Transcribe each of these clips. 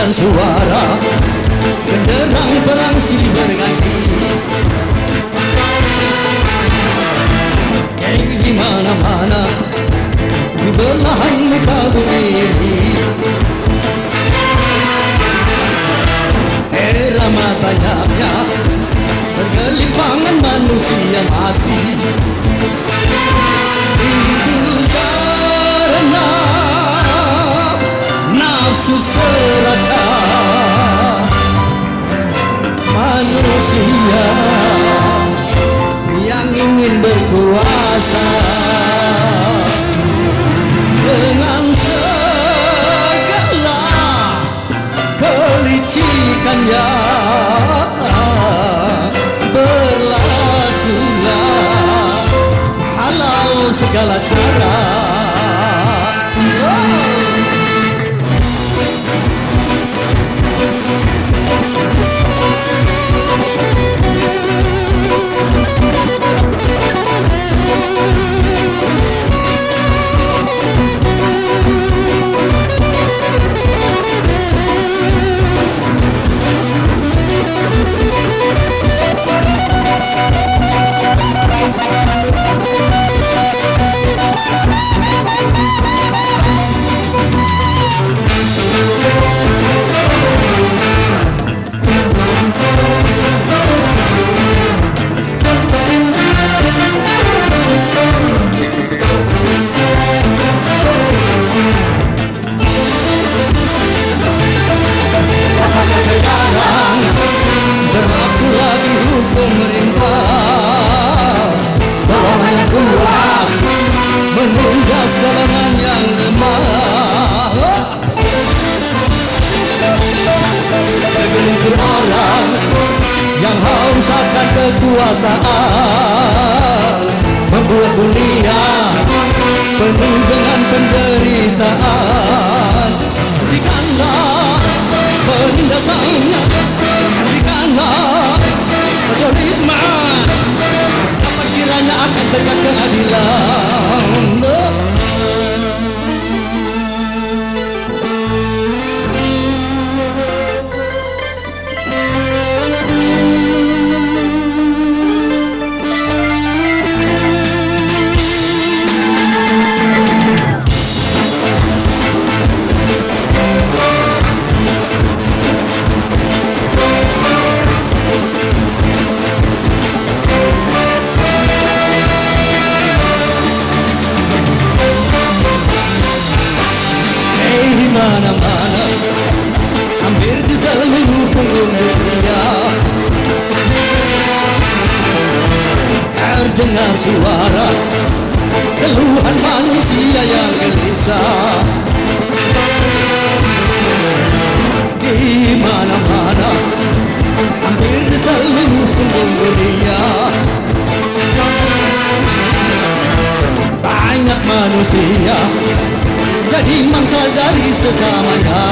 Terdengar suara perang silih berganti Di mana-mana Di belahan muka bumi ini. Era matanya Bergelimpangan manusia mati. Itu karena Nafsu Manusia Yang ingin berkuasa Dengan segala kelicikannya berlakulah. Halal segala cara pemerintah. Bahwa yang kuat menindas golongan yang lemah. Segelintir orang yang haus akan kekuasaan Membuat dunia penuh dengan penderitaan. Hentikanlah penindasannya tegak keadilan Suara Keluhan manusia yang gelisah. Di mana-mana Hampir seluruh punggung dunia. Banyak manusia jadi mangsa dari sesamanya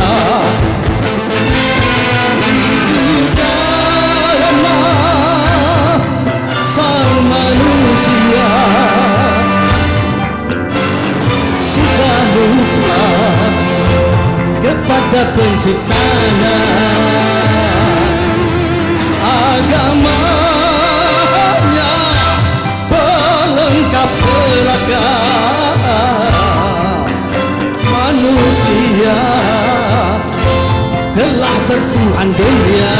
penciptanya Agamanya pelengkap pelagak manusia telah bertuhan dunia